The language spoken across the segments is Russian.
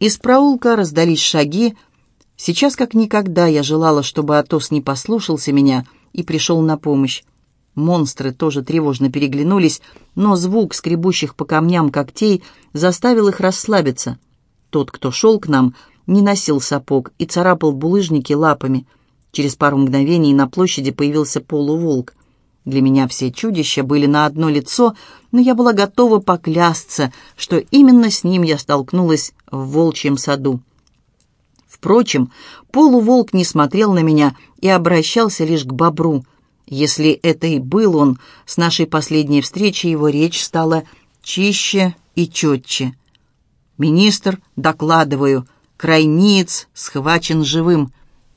Из проулка раздались шаги. Сейчас как никогда я желала, чтобы Атос не послушался меня и пришел на помощь. Монстры тоже тревожно переглянулись, но звук скребущих по камням когтей заставил их расслабиться. Тот, кто шел к нам, не носил сапог и царапал булыжники лапами. Через пару мгновений на площади появился полуволк. Для меня все чудища были на одно лицо, но я была готова поклясться, что именно с ним я столкнулась в волчьем саду. Впрочем, полуволк не смотрел на меня и обращался лишь к бобру. Если это и был он, с нашей последней встречи его речь стала чище и четче. «Министр, докладываю, крайниц схвачен живым.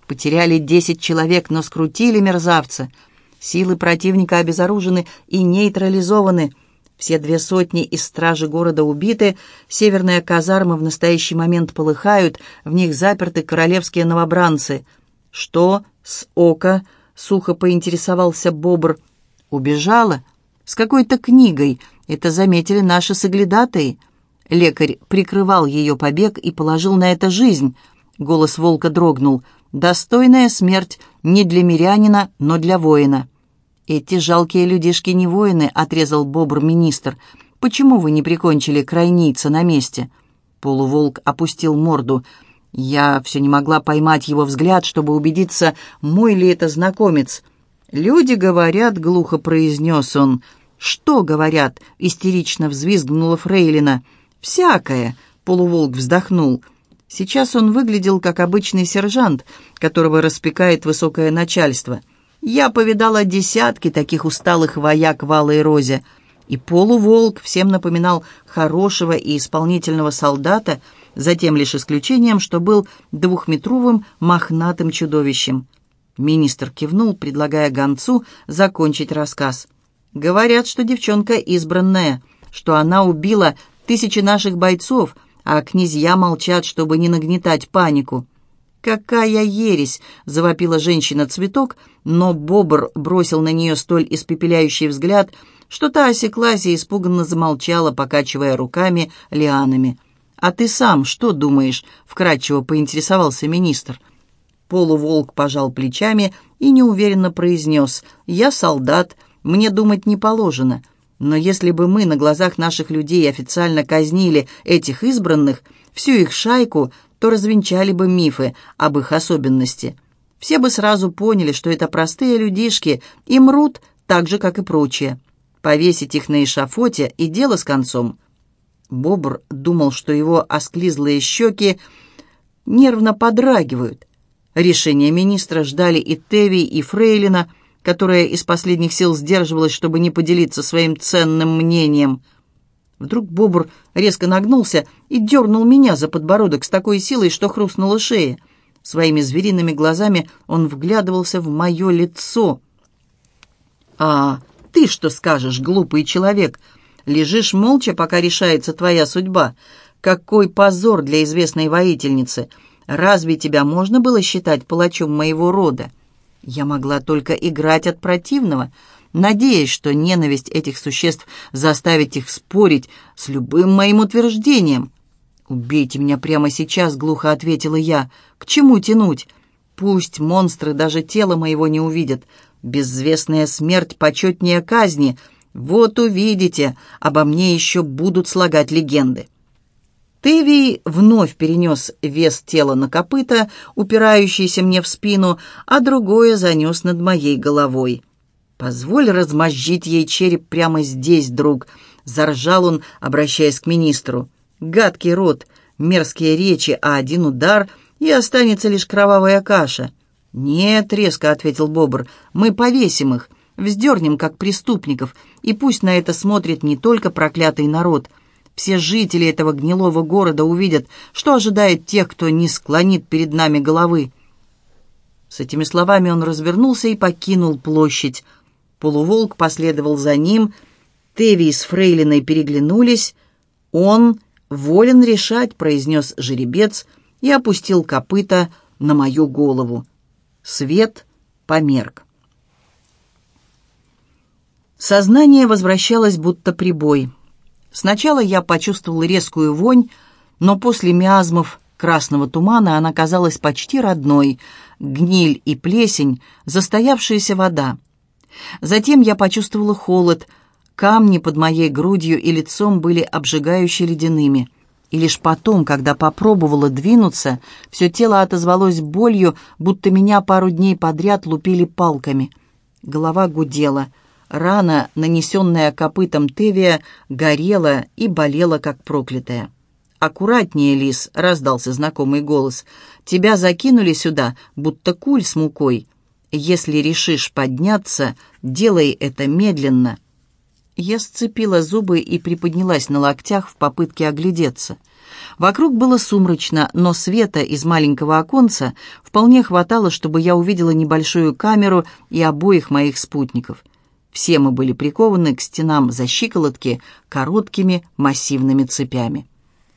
Потеряли десять человек, но скрутили мерзавца». Силы противника обезоружены и нейтрализованы. Все две сотни из стражи города убиты, северные казармы в настоящий момент полыхают, в них заперты королевские новобранцы. «Что с ока?» — сухо поинтересовался Бобр. «Убежала? С какой-то книгой. Это заметили наши соглядатые». Лекарь прикрывал ее побег и положил на это жизнь. Голос волка дрогнул — Достойная смерть не для мирянина, но для воина. «Эти жалкие людишки не воины», — отрезал бобр-министр. «Почему вы не прикончили крайница на месте?» Полуволк опустил морду. Я все не могла поймать его взгляд, чтобы убедиться, мой ли это знакомец. «Люди говорят», — глухо произнес он. «Что говорят?» — истерично взвизгнула Фрейлина. «Всякое», — полуволк вздохнул. Сейчас он выглядел как обычный сержант, которого распекает высокое начальство. Я повидала десятки таких усталых вояк в Алой Розе, и полуволк всем напоминал хорошего и исполнительного солдата, за тем лишь исключением, что был двухметровым мохнатым чудовищем. Министр кивнул, предлагая гонцу закончить рассказ. «Говорят, что девчонка избранная, что она убила тысячи наших бойцов», а князья молчат, чтобы не нагнетать панику. «Какая ересь!» — завопила женщина-цветок, но бобр бросил на нее столь испепеляющий взгляд, что та осеклась и испуганно замолчала, покачивая руками лианами. «А ты сам что думаешь?» — вкратчиво поинтересовался министр. Полуволк пожал плечами и неуверенно произнес. «Я солдат, мне думать не положено. Но если бы мы на глазах наших людей официально казнили этих избранных, всю их шайку, то развенчали бы мифы об их особенности. Все бы сразу поняли, что это простые людишки и мрут так же, как и прочие. Повесить их на эшафоте и дело с концом. Бобр думал, что его осклизлые щеки нервно подрагивают. Решение министра ждали и Теви, и Фрейлина – которая из последних сил сдерживалась, чтобы не поделиться своим ценным мнением. Вдруг Бобр резко нагнулся и дернул меня за подбородок с такой силой, что хрустнула шея. Своими звериными глазами он вглядывался в мое лицо. «А ты что скажешь, глупый человек? Лежишь молча, пока решается твоя судьба. Какой позор для известной воительницы! Разве тебя можно было считать палачом моего рода?» Я могла только играть от противного, надеясь, что ненависть этих существ заставит их спорить с любым моим утверждением. «Убейте меня прямо сейчас», — глухо ответила я. «К чему тянуть? Пусть монстры даже тело моего не увидят. Безвестная смерть почетнее казни. Вот увидите, обо мне еще будут слагать легенды». Тевий вновь перенес вес тела на копыта, упирающийся мне в спину, а другое занес над моей головой. «Позволь размозжить ей череп прямо здесь, друг», — заржал он, обращаясь к министру. «Гадкий рот, мерзкие речи, а один удар, и останется лишь кровавая каша». «Нет», — резко ответил Бобр, — «мы повесим их, вздернем, как преступников, и пусть на это смотрит не только проклятый народ, — все жители этого гнилого города увидят, что ожидает тех, кто не склонит перед нами головы. С этими словами он развернулся и покинул площадь. Полуволк последовал за ним. Теви с Фрейлиной переглянулись. «Он волен решать», — произнес жеребец и опустил копыта на мою голову. Свет померк. Сознание возвращалось будто прибой. Сначала я почувствовал резкую вонь, но после миазмов красного тумана она казалась почти родной, гниль и плесень, застоявшаяся вода. Затем я почувствовала холод, камни под моей грудью и лицом были обжигающе ледяными. И лишь потом, когда попробовала двинуться, все тело отозвалось болью, будто меня пару дней подряд лупили палками. Голова гудела. Рана, нанесенная копытом Тевия, горела и болела, как проклятая. «Аккуратнее, лис!» — раздался знакомый голос. «Тебя закинули сюда, будто куль с мукой. Если решишь подняться, делай это медленно». Я сцепила зубы и приподнялась на локтях в попытке оглядеться. Вокруг было сумрачно, но света из маленького оконца вполне хватало, чтобы я увидела небольшую камеру и обоих моих спутников. Все мы были прикованы к стенам за щиколотки короткими массивными цепями.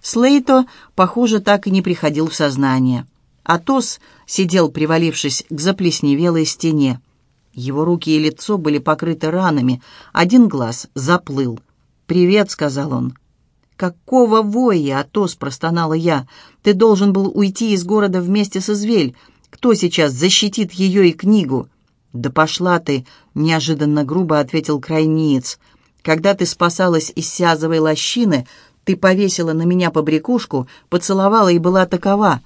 Слейто, похоже, так и не приходил в сознание. Атос сидел, привалившись к заплесневелой стене. Его руки и лицо были покрыты ранами, один глаз заплыл. «Привет», — сказал он. «Какого воя, Атос?» — простонала я. «Ты должен был уйти из города вместе с Извель. Кто сейчас защитит ее и книгу?» «Да пошла ты!» — неожиданно грубо ответил крайниец. «Когда ты спасалась из сязовой лощины, ты повесила на меня побрякушку, поцеловала и была такова.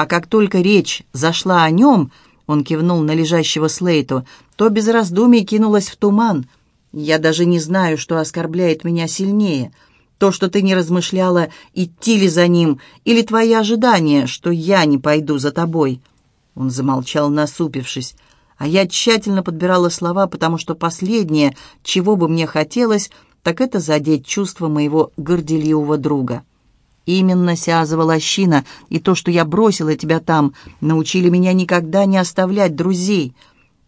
А как только речь зашла о нем, он кивнул на лежащего Слейту, то без раздумий кинулась в туман. Я даже не знаю, что оскорбляет меня сильнее. То, что ты не размышляла, идти ли за ним, или твои ожидания, что я не пойду за тобой. Он замолчал, насупившись. А я тщательно подбирала слова, потому что последнее, чего бы мне хотелось — так это задеть чувства моего горделивого друга. Именно Сязова лощина и то, что я бросила тебя там, научили меня никогда не оставлять друзей.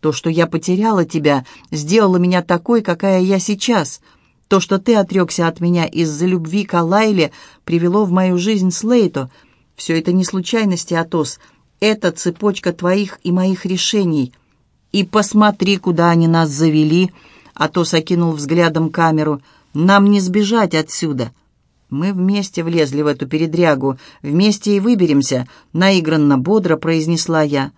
То, что я потеряла тебя, сделало меня такой, какая я сейчас. То, что ты отрекся от меня из-за любви к Алайле, привело в мою жизнь Слейто. Все это не случайности, Атос. Это цепочка твоих и моих решений. И посмотри, куда они нас завели — Атос окинул взглядом камеру. «Нам не сбежать отсюда!» «Мы вместе влезли в эту передрягу, вместе и выберемся», — наигранно бодро произнесла я.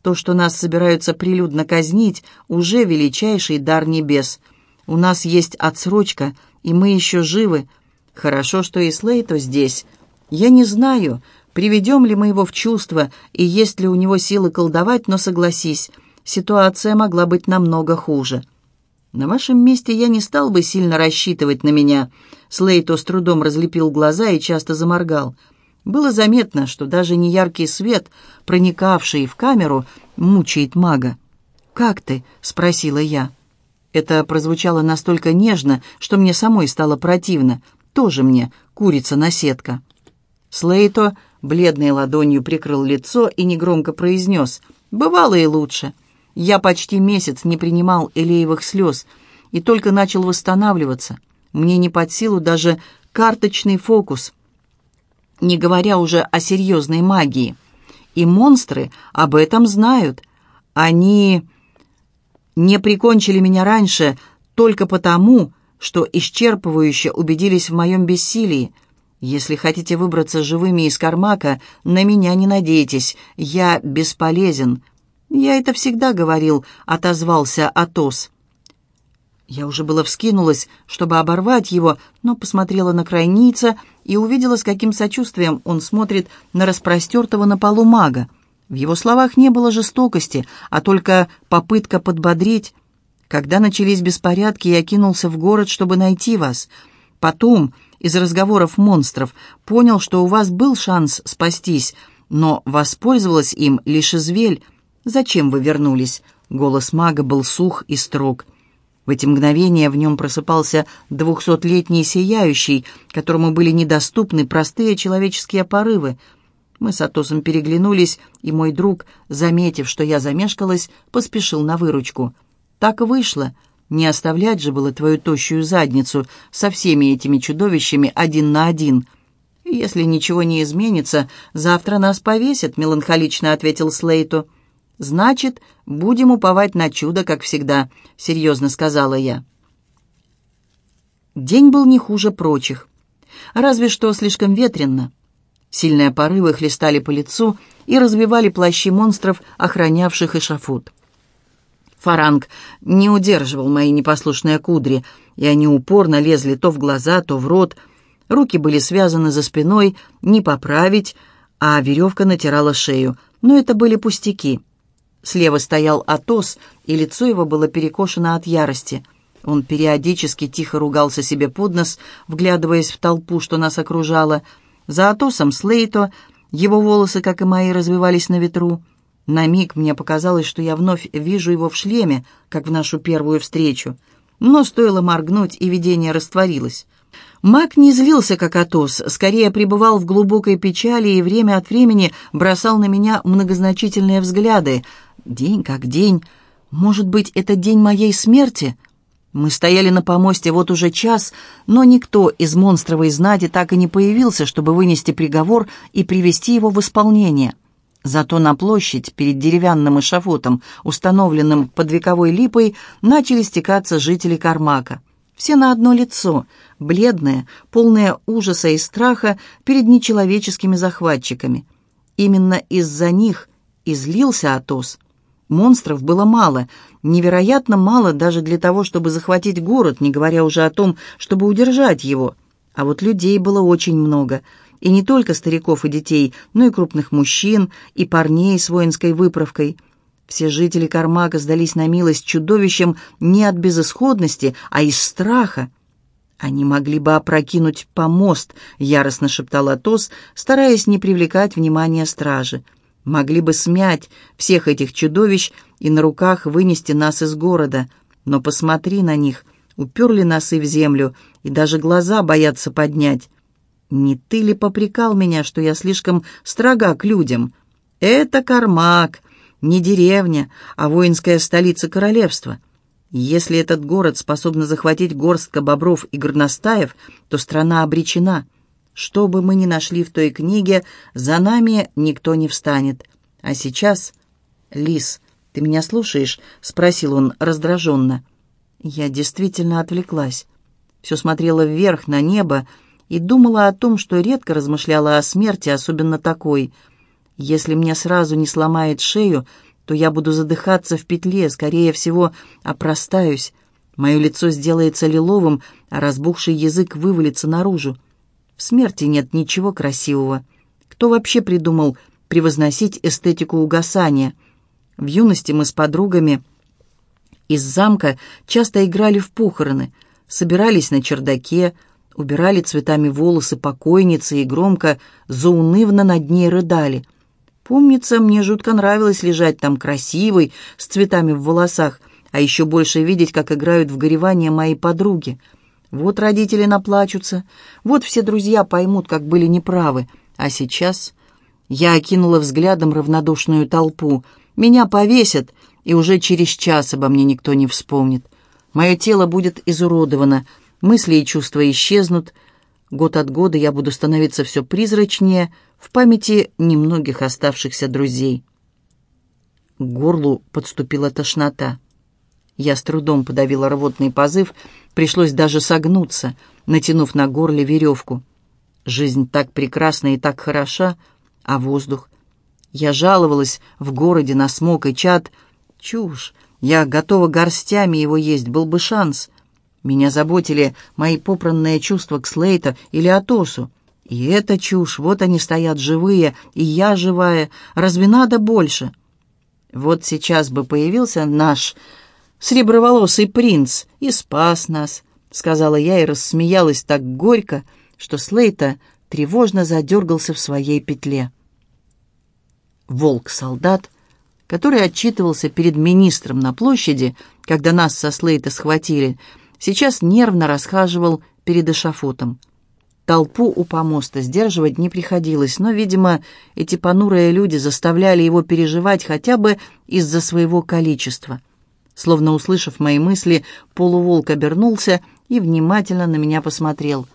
«То, что нас собираются прилюдно казнить, уже величайший дар небес. У нас есть отсрочка, и мы еще живы. Хорошо, что и Слейто здесь. Я не знаю, приведем ли мы его в чувство, и есть ли у него силы колдовать, но согласись, ситуация могла быть намного хуже». «На вашем месте я не стал бы сильно рассчитывать на меня». Слейто с трудом разлепил глаза и часто заморгал. Было заметно, что даже неяркий свет, проникавший в камеру, мучает мага. «Как ты?» — спросила я. Это прозвучало настолько нежно, что мне самой стало противно. Тоже мне курица-наседка. Слейто бледной ладонью прикрыл лицо и негромко произнес «Бывало и лучше». Я почти месяц не принимал элеевых слез и только начал восстанавливаться. Мне не под силу даже карточный фокус, не говоря уже о серьезной магии. И монстры об этом знают. Они не прикончили меня раньше только потому, что исчерпывающе убедились в моем бессилии. Если хотите выбраться живыми из Кармака, на меня не надейтесь, я бесполезен. «Я это всегда говорил», — отозвался Атос. Я уже было вскинулась, чтобы оборвать его, но посмотрела на крайница и увидела, с каким сочувствием он смотрит на распростертого на полу мага. В его словах не было жестокости, а только попытка подбодрить. Когда начались беспорядки, я кинулся в город, чтобы найти вас. Потом, из разговоров монстров, понял, что у вас был шанс спастись, но воспользовалась им лишь извель. «Зачем вы вернулись?» Голос мага был сух и строг. В эти мгновения в нем просыпался двухсотлетний сияющий, которому были недоступны простые человеческие порывы. Мы с Атосом переглянулись, и мой друг, заметив, что я замешкалась, поспешил на выручку. «Так вышло. Не оставлять же было твою тощую задницу со всеми этими чудовищами один на один». «Если ничего не изменится, завтра нас повесят», — меланхолично ответил Слейту. «Значит, будем уповать на чудо, как всегда», — серьезно сказала я. День был не хуже прочих. Разве что слишком ветрено. Сильные порывы хлестали по лицу и разбивали плащи монстров, охранявших эшафот. Фаранг не удерживал мои непослушные кудри, и они упорно лезли то в глаза, то в рот. Руки были связаны за спиной, не поправить, а веревка натирала шею. Но это были пустяки. Слева стоял Атос, и лицо его было перекошено от ярости. Он периодически тихо ругался себе под нос, вглядываясь в толпу, что нас окружала. За Атосом Слейто, его волосы, как и мои, развивались на ветру. На миг мне показалось, что я вновь вижу его в шлеме, как в нашу первую встречу. Но стоило моргнуть, и видение растворилось. Маг не злился, как Атос, скорее пребывал в глубокой печали и время от времени бросал на меня многозначительные взгляды. День как день. Может быть, это день моей смерти? Мы стояли на помосте вот уже час, но никто из монстровой знади так и не появился, чтобы вынести приговор и привести его в исполнение. Зато на площадь перед деревянным эшафотом, установленным под вековой липой, начали стекаться жители Кармака. Все на одно лицо, бледные, полные ужаса и страха перед нечеловеческими захватчиками. Именно из-за них излился Атос. Монстров было мало, невероятно мало даже для того, чтобы захватить город, не говоря уже о том, чтобы удержать его. А вот людей было очень много — и не только стариков и детей, но и крупных мужчин, и парней с воинской выправкой. Все жители Кармака сдались на милость чудовищам не от безысходности, а из страха. «Они могли бы опрокинуть помост», — яростно шептал Атос, стараясь не привлекать внимания стражи. «Могли бы смять всех этих чудовищ и на руках вынести нас из города. Но посмотри на них, уперли носы в землю и даже глаза боятся поднять. «Не ты ли попрекал меня, что я слишком строга к людям? Это Кармак, не деревня, а воинская столица королевства. Если этот город способен захватить горстка бобров и горностаев, то страна обречена. Что бы мы ни нашли в той книге, за нами никто не встанет. А сейчас... Лис, ты меня слушаешь?» — спросил он раздраженно. Я действительно отвлеклась. Все смотрела вверх, на небо, и думала о том, что редко размышляла о смерти, особенно такой. Если мне сразу не сломает шею, то я буду задыхаться в петле, скорее всего, опростаюсь. Мое лицо сделается лиловым, а разбухший язык вывалится наружу. В смерти нет ничего красивого. Кто вообще придумал превозносить эстетику угасания? В юности мы с подругами из замка часто играли в похороны, собирались на чердаке, убирали цветами волосы покойницы и громко, заунывно над ней рыдали. Помнится, мне жутко нравилось лежать там красивой, с цветами в волосах, а еще больше видеть, как играют в горевание мои подруги. Вот родители наплачутся, вот все друзья поймут, как были неправы. А сейчас я окинула взглядом равнодушную толпу. Меня повесят, и уже через час обо мне никто не вспомнит. Мое тело будет изуродовано, мысли и чувства исчезнут, год от года я буду становиться все призрачнее в памяти немногих оставшихся друзей. К горлу подступила тошнота. Я с трудом подавила рвотный позыв, пришлось даже согнуться, натянув на горле веревку. Жизнь так прекрасна и так хороша, а воздух? Я жаловалась в городе на смог и чад. Чушь, я готова горстями его есть, был бы шанс. Меня заботили мои попранные чувства к Слейта или Атосу. И это чушь, вот они стоят живые, и я живая. Разве надо больше? Вот сейчас бы появился наш среброволосый принц и спас нас, сказала я и рассмеялась так горько, что Слейта тревожно задергался в своей петле. Волк-солдат, который отчитывался перед министром на площади, когда нас со Слейта схватили, сейчас нервно расхаживал перед эшафотом. Толпу у помоста сдерживать не приходилось, но, видимо, эти понурые люди заставляли его переживать хотя бы из-за своего количества. Словно услышав мои мысли, полуволк обернулся и внимательно на меня посмотрел.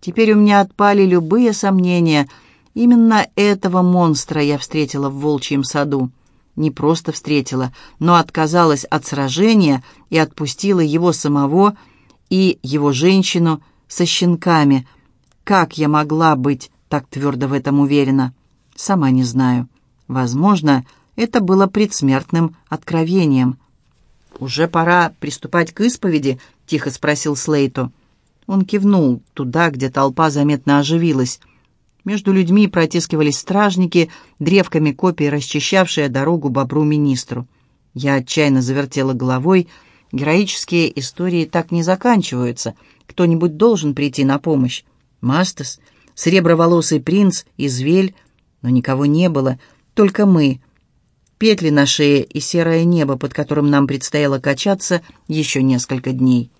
Теперь у меня отпали любые сомнения. Именно этого монстра я встретила в волчьем саду не просто встретила, но отказалась от сражения и отпустила его самого и его женщину со щенками. Как я могла быть так твердо в этом уверена? Сама не знаю. Возможно, это было предсмертным откровением. «Уже пора приступать к исповеди?» — тихо спросил Слейто. Он кивнул туда, где толпа заметно оживилась. Между людьми протискивались стражники, древками копий расчищавшие дорогу бобру-министру. Я отчаянно завертела головой. Героические истории так не заканчиваются. Кто-нибудь должен прийти на помощь. Мастас, среброволосый принц, извель. Но никого не было, только мы. Петли на шее и серое небо, под которым нам предстояло качаться еще несколько дней.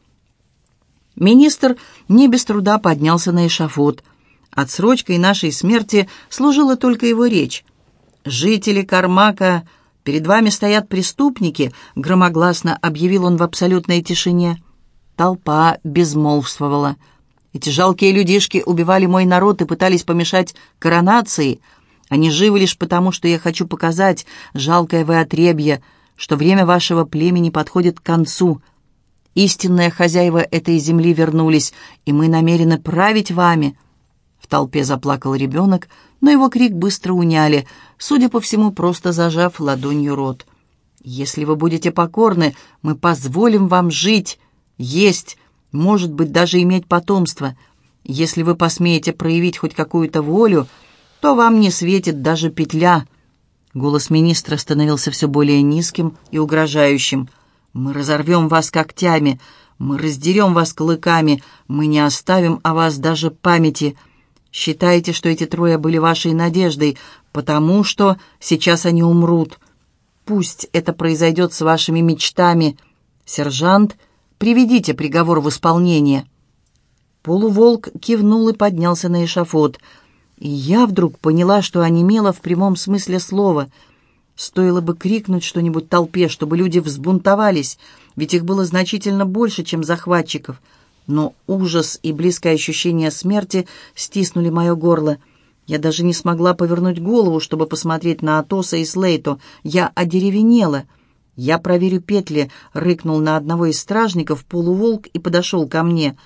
Министр не без труда поднялся на эшафот. Отсрочкой нашей смерти служила только его речь. «Жители Кармака, перед вами стоят преступники», — громогласно объявил он в абсолютной тишине. Толпа безмолвствовала. Эти жалкие людишки убивали мой народ и пытались помешать коронации. Они живы лишь потому, что я хочу показать, жалкое вы отребье, что время вашего племени подходит к концу — Истинные хозяева этой земли вернулись, и мы намерены править вами». В толпе заплакал ребенок, но его крик быстро уняли, судя по всему, просто зажав ладонью рот. «Если вы будете покорны, мы позволим вам жить, есть, может быть, даже иметь потомство. Если вы посмеете проявить хоть какую-то волю, то вам не светит даже петля». Голос министра становился все более низким и угрожающим. Мы разорвем вас когтями, мы раздерем вас клыками, мы не оставим о вас даже памяти. Считайте, что эти трое были вашей надеждой, потому что сейчас они умрут. Пусть это произойдет с вашими мечтами. Сержант, приведите приговор в исполнение». Полуволк кивнул и поднялся на эшафот. И я вдруг поняла, что онемела в прямом смысле слова — Стоило бы крикнуть что-нибудь толпе, чтобы люди взбунтовались, ведь их было значительно больше, чем захватчиков. Но ужас и близкое ощущение смерти стиснули мое горло. Я даже не смогла повернуть голову, чтобы посмотреть на Атоса и Слейто. Я одеревенела. «Я проверю петли», — рыкнул на одного из стражников полуволк и подошел ко мне.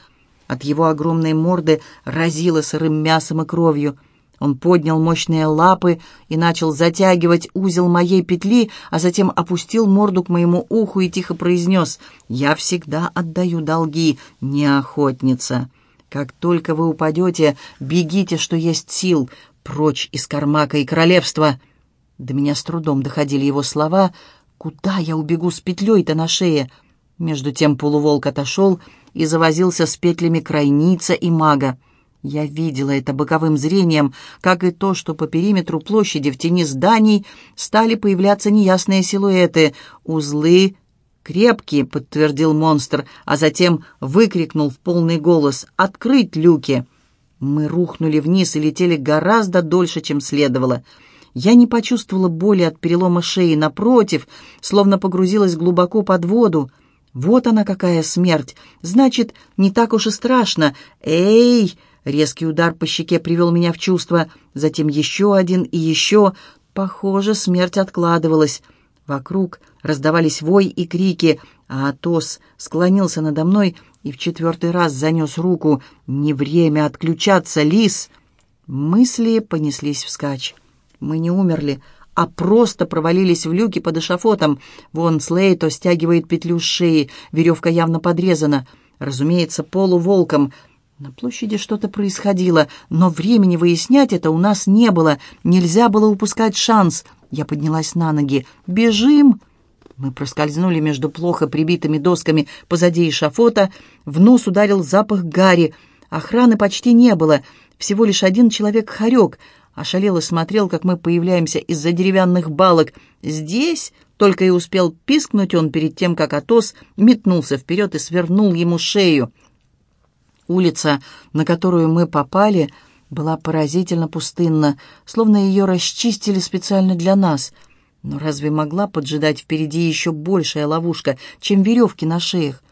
От его огромной морды разило сырым мясом и кровью — он поднял мощные лапы и начал затягивать узел моей петли, а затем опустил морду к моему уху и тихо произнес «Я всегда отдаю долги, не охотница. Как только вы упадете, бегите, что есть сил, прочь из Кармака и королевства». До меня с трудом доходили его слова «Куда я убегу с петлей-то на шее?» Между тем полуволк отошел и завозился с петлями крайница и мага. Я видела это боковым зрением, как и то, что по периметру площади в тени зданий стали появляться неясные силуэты. «Узлы крепкие», — подтвердил монстр, а затем выкрикнул в полный голос «Открыть люки!». Мы рухнули вниз и летели гораздо дольше, чем следовало. Я не почувствовала боли от перелома шеи, напротив, словно погрузилась глубоко под воду. Вот она какая смерть! Значит, не так уж и страшно. «Эй!» Резкий удар по щеке привел меня в чувство, затем еще один и еще. Похоже, смерть откладывалась. Вокруг раздавались вой и крики, а Атос склонился надо мной и в четвертый раз занес руку. «Не время отключаться, лис!» Мысли понеслись вскачь. Мы не умерли, а просто провалились в люки под эшафотом. Вон Слейто стягивает петлю с шеи, веревка явно подрезана. Разумеется, полуволком — на площади что-то происходило, но времени выяснять это у нас не было. Нельзя было упускать шанс. Я поднялась на ноги. «Бежим!» Мы проскользнули между плохо прибитыми досками позади эшафота. В нос ударил запах гари. Охраны почти не было. Всего лишь один человек-хорек. Ошалело смотрел, как мы появляемся из-за деревянных балок. «Здесь?» Только и успел пискнуть он перед тем, как Атос метнулся вперед и свернул ему шею. Улица, на которую мы попали, была поразительно пустынна, словно ее расчистили специально для нас. Но разве могла поджидать впереди еще большая ловушка, чем веревки на шеях?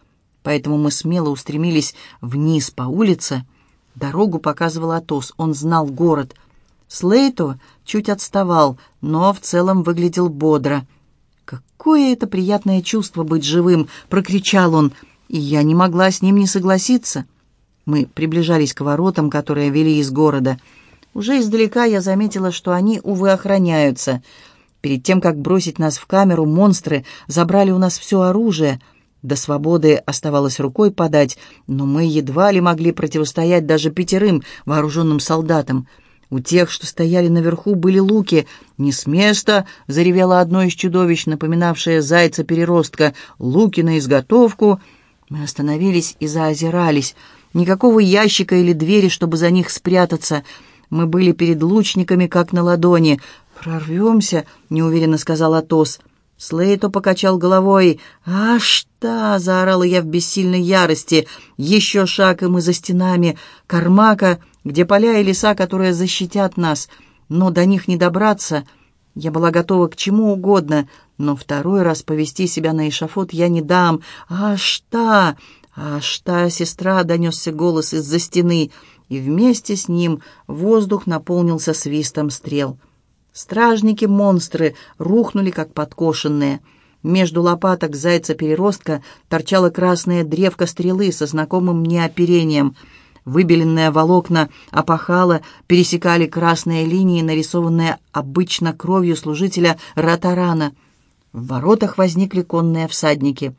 Поэтому мы смело устремились вниз по улице. Дорогу показывал Атос, он знал город. Слейто чуть отставал, но в целом выглядел бодро. «Какое это приятное чувство быть живым!» — прокричал он, и я не могла с ним не согласиться. Мы приближались к воротам, которые вели из города. Уже издалека я заметила, что они, увы, охраняются. Перед тем, как бросить нас в камеру, монстры забрали у нас все оружие. До свободы оставалось рукой подать, но мы едва ли могли противостоять даже пятерым вооруженным солдатам. У тех, что стояли наверху, были луки. «Не с места!» — заревело одно из чудовищ, напоминавшее зайца-переростка. «Луки на изготовку!» Мы остановились и заозирались. Никакого ящика или двери, чтобы за них спрятаться. Мы были перед лучниками, как на ладони. «Прорвемся», — неуверенно сказал Атос. Слейто покачал головой. «А что?» — заорала я в бессильной ярости. «Еще шаг, и мы за стенами. Кармака, где поля и леса, которые защитят нас. Но до них не добраться. Я была готова к чему угодно, но второй раз повести себя на эшафот я не дам. А что?» «А что, сестра?» — донесся голос из-за стены, и вместе с ним воздух наполнился свистом стрел. Стражники-монстры рухнули, как подкошенные. Между лопаток зайца-переростка торчала красная древка стрелы со знакомым мне оперением. Выбеленные волокна опахала пересекали красные линии, нарисованные обычно кровью служителя Ратарана. В воротах возникли конные всадники.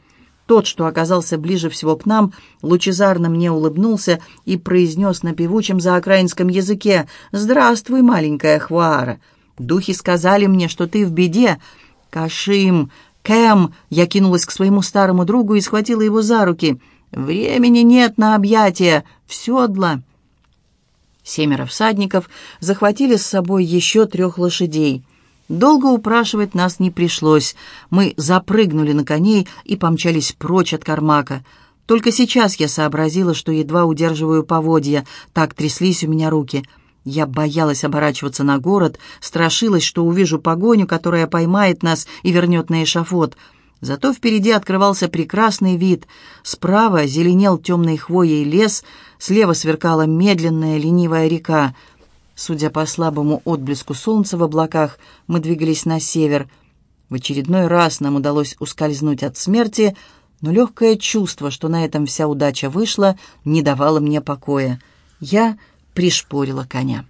Тот, что оказался ближе всего к нам, лучезарно мне улыбнулся и произнес на певучем заокраинском языке «Здравствуй, маленькая Хваара!» Духи сказали мне, что ты в беде. Кашим, Кэм, я кинулась к своему старому другу и схватила его за руки. Времени нет на объятия. В седло. Семеро всадников захватили с собой еще трех лошадей. Долго упрашивать нас не пришлось. Мы запрыгнули на коней и помчались прочь от Кармака. Только сейчас я сообразила, что едва удерживаю поводья. Так тряслись у меня руки — я боялась оборачиваться на город, страшилась, что увижу погоню, которая поймает нас и вернет на эшафот. Зато впереди открывался прекрасный вид. Справа зеленел темной хвоей лес, слева сверкала медленная ленивая река. Судя по слабому отблеску солнца в облаках, мы двигались на север. В очередной раз нам удалось ускользнуть от смерти, но легкое чувство, что на этом вся удача вышла, не давало мне покоя. Я пришпорила коня.